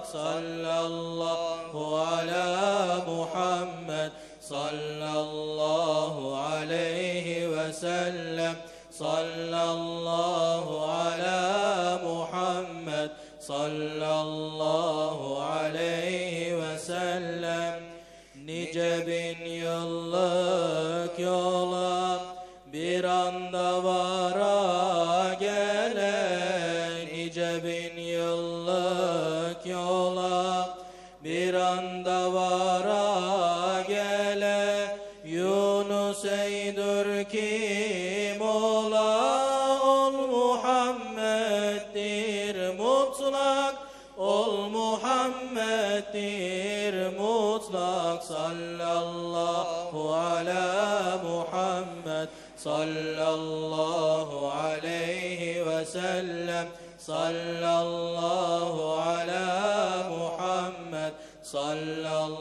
صلى الله على محمد صلى الله عليه وسلم صلى الله على محمد صلى الله عليه وسلم Nice bin yıllık yola bir anda vara gelen Nice bin yıllık yola bir anda vara gele Yunus eydur kim ola ol Muhammed'dir mutlak ol Muhammed'dir mutlak sallallahu ala Muhammed sallallahu aleyhi ve sellem sallallahu ala